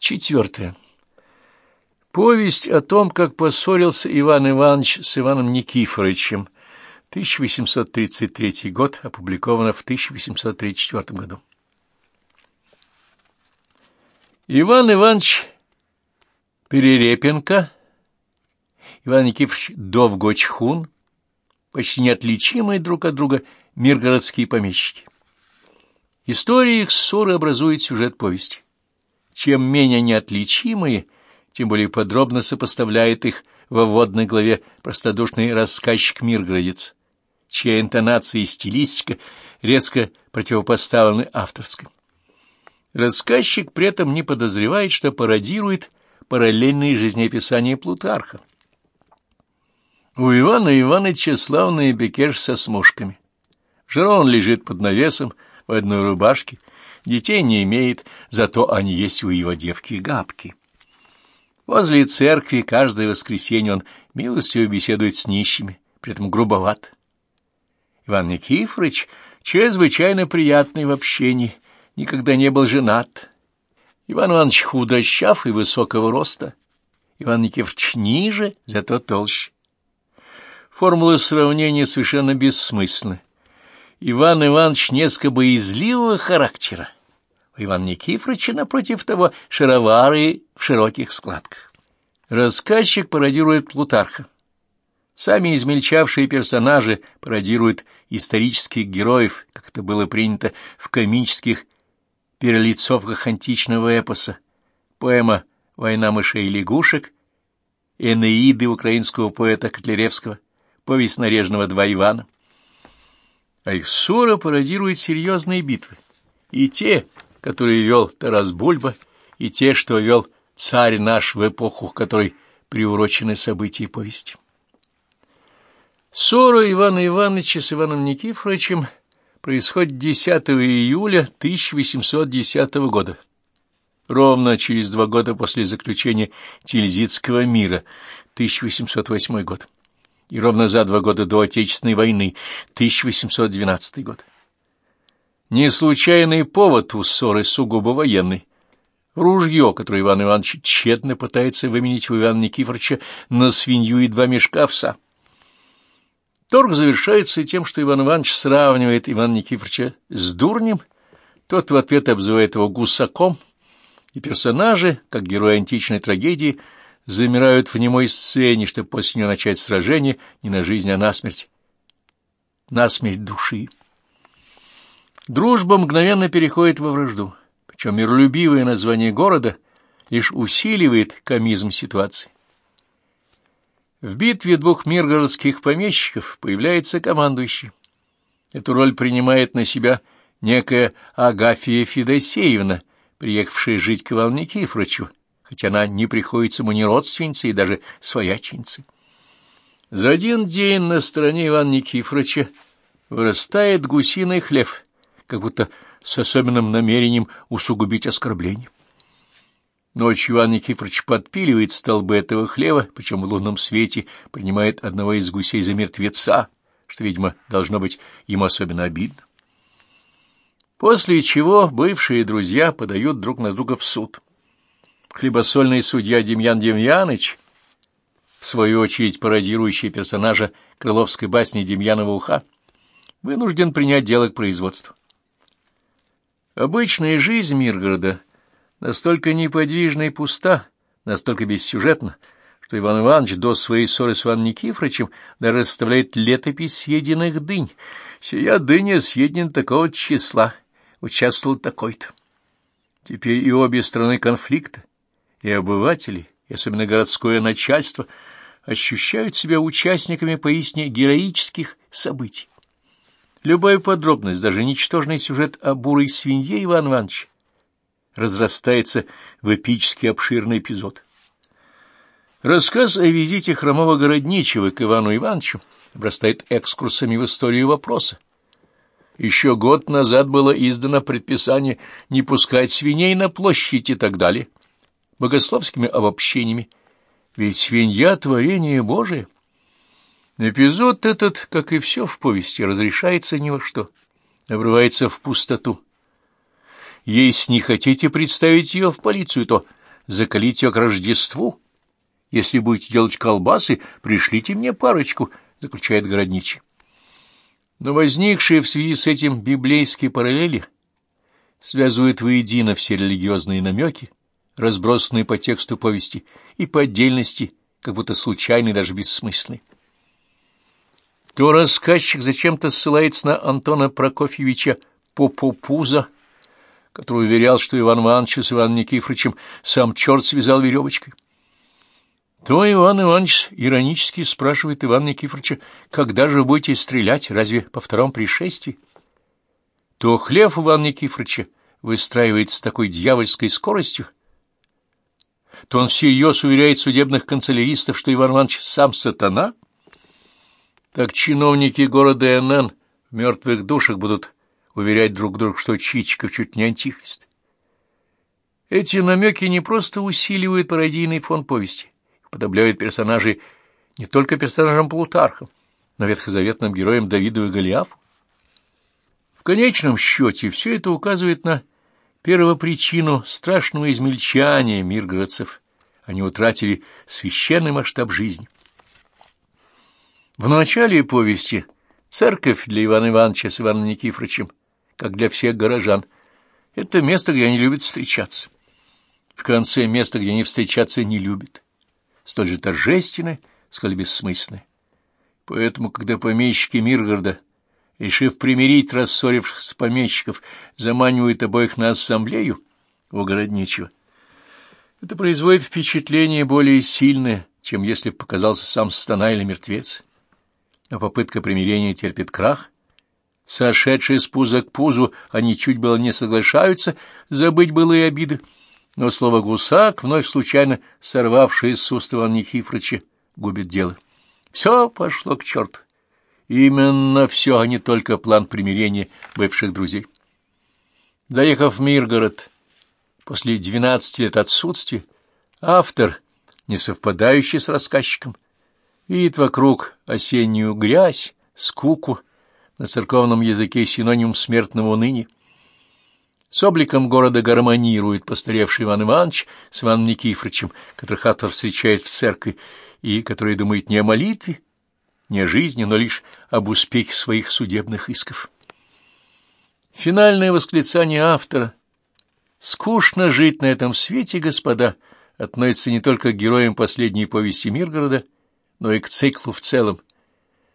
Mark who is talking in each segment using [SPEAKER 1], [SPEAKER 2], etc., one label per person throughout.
[SPEAKER 1] Четвертое. Повесть о том, как поссорился Иван Иванович с Иваном Никифоровичем, 1833 год, опубликована в 1834 году. Иван Иванович Перерепенко, Иван Никифорович Довгочхун, почти неотличимые друг от друга миргородские помещики. История их ссоры образует сюжет повести чем менее неотличимые, тем более подробно сопоставляет их во вводной главе простодушный рассказчик Миргородец, чья интонация и стилистика резко противопоставлены авторской. Рассказчик при этом не подозревает, что пародирует параллельные жизнеописания Плутарха. У Ивана Ивановича славный бекеш со смушками. Жерон лежит под навесом в одной рубашке, Детей не имеет, зато они есть у его девки Габки. Возле церкви каждое воскресенье он милостью беседует с нищими, при этом грубоват. Иван Никифорович чрезвычайно приятный в общении, никогда не был женат. Иван Иванович худощав и высокого роста, Иван Никифорович ниже, зато толще. Формулы сравнения совершенно бессмысленны. Иван Иванович несколько боязливого характера. У Ивана Никифоровича, напротив того, шаровары в широких складках. Рассказчик пародирует Плутарха. Сами измельчавшие персонажи пародируют исторических героев, как это было принято в комических перелицовках античного эпоса. Поэма «Война мышей и лягушек», «Энеиды» украинского поэта Котляревского, повесть нарежного «Два Ивана» а их ссора пародирует серьезные битвы. И те, которые вел Тарас Бульба, и те, что вел царь наш в эпоху, которой приурочены события повести. Ссора Ивана Ивановича с Иваном Никифоровичем происходит 10 июля 1810 года, ровно через два года после заключения Тильзитского мира, 1808 год и ровно за два года до Отечественной войны, 1812 год. Не случайный повод у ссоры сугубо военный. Ружье, которое Иван Иванович тщетно пытается выменить у Ивана Никифоровича на свинью и два мешка овса. Торг завершается тем, что Иван Иванович сравнивает Ивана Никифоровича с дурнем, тот в ответ обзывает его гусаком, и персонажи, как герои античной трагедии, замирают в немой сцене, чтобы после нее начать сражение не на жизнь, а на смерть. На смерть души. Дружба мгновенно переходит во вражду, причем миролюбивое название города лишь усиливает комизм ситуации. В битве двух миргородских помещиков появляется командующий. Эту роль принимает на себя некая Агафия Федосеевна, приехавшая жить к Ивану Никифоровичу, хотя она не приходится ему ни родственницей и даже свояченицей. За один день на стороне Ивана Никифоровича вырастает гусиный хлев, как будто с особенным намерением усугубить оскорбление. Ночью Иван Никифорович подпиливает столбы этого хлева, причем в лунном свете принимает одного из гусей за мертвеца, что, видимо, должно быть ему особенно обидно. После чего бывшие друзья подают друг на друга в суд хлебосольный судья Демьян Демьяныч, в свою очередь пародирующий персонажа крыловской басни Демьянова уха, вынужден принять дело к производству. Обычная жизнь Миргорода настолько неподвижна и пуста, настолько бессюжетна, что Иван Иванович до своей ссоры с Иваном Никифоровичем даже составляет летопись съеденных дынь. Сия дыня съедена такого числа, участвовал такой-то. Теперь и обе стороны конфликта, и обыватели, и особенно городское начальство, ощущают себя участниками поистине героических событий. Любая подробность, даже ничтожный сюжет о бурой свинье Ивана Ивановича, разрастается в эпический обширный эпизод. Рассказ о визите хромого городничего к Ивану Ивановичу обрастает экскурсами в историю вопроса. Еще год назад было издано предписание не пускать свиней на площадь и так далее богословскими обобщениями, ведь свинья — творение Божие. Эпизод этот, как и все в повести, разрешается ни во что, обрывается в пустоту. Если не хотите представить ее в полицию, то закалить ее к Рождеству. Если будете делать колбасы, пришлите мне парочку, — заключает городничий. Но возникшие в связи с этим библейские параллели связывают воедино все религиозные намеки, разбросанные по тексту повести, и по отдельности, как будто случайные, даже бессмысленные. То рассказчик зачем-то ссылается на Антона Прокофьевича Попопуза, который уверял, что Иван Иванович с Иваном Никифоровичем сам черт связал веревочкой. То Иван Иванович иронически спрашивает Ивана Никифоровича, когда же будете стрелять, разве по втором пришествии? То хлев Ивана Никифоровича выстраивается с такой дьявольской скоростью, то он всерьез уверяет судебных канцеляристов, что Иван Иванович сам сатана, так чиновники города НН в мертвых душах будут уверять друг друга, что Чичиков чуть не антихрист. Эти намеки не просто усиливают пародийный фон повести, подобляют персонажей не только персонажам Плутарха, но ветхозаветным героям Давиду и Голиафу. В конечном счете все это указывает на первопричину страшного измельчания миргородцев. Они утратили священный масштаб жизни. В начале повести церковь для Ивана Ивановича с Иваном Никифоровичем, как для всех горожан, это место, где они любят встречаться. В конце место, где они встречаться не любят столь же торжественное, сколь бессмысленное. Поэтому, когда помещики Миргорода, решив примирить рассорившихся помещиков, заманивают обоих на ассамблею у городничего, это производит впечатление более сильное, чем если показался сам стана или мертвец. Но попытка примирения терпит крах. Сошедшие с пуза к пузу, они чуть было не соглашаются забыть былые обиды, но слово «гусак», вновь случайно сорвавшее с уст Ивана Никифоровича, губит дело. Все пошло к черту. Именно все, а не только план примирения бывших друзей. Доехав в Миргород, после двенадцати лет отсутствия, автор, не совпадающий с рассказчиком, видит вокруг осеннюю грязь, скуку, на церковном языке синоним смертного уныния, с обликом города гармонирует постаревший Иван Иванович с Иваном Никифоровичем, которых автор встречает в церкви, и который думает не о молитве, не о жизни, но лишь об успехе своих судебных исков. Финальное восклицание автора «Скучно жить на этом свете, господа» относится не только к героям последней повести Миргорода, но и к циклу в целом,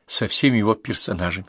[SPEAKER 1] со всеми его персонажами.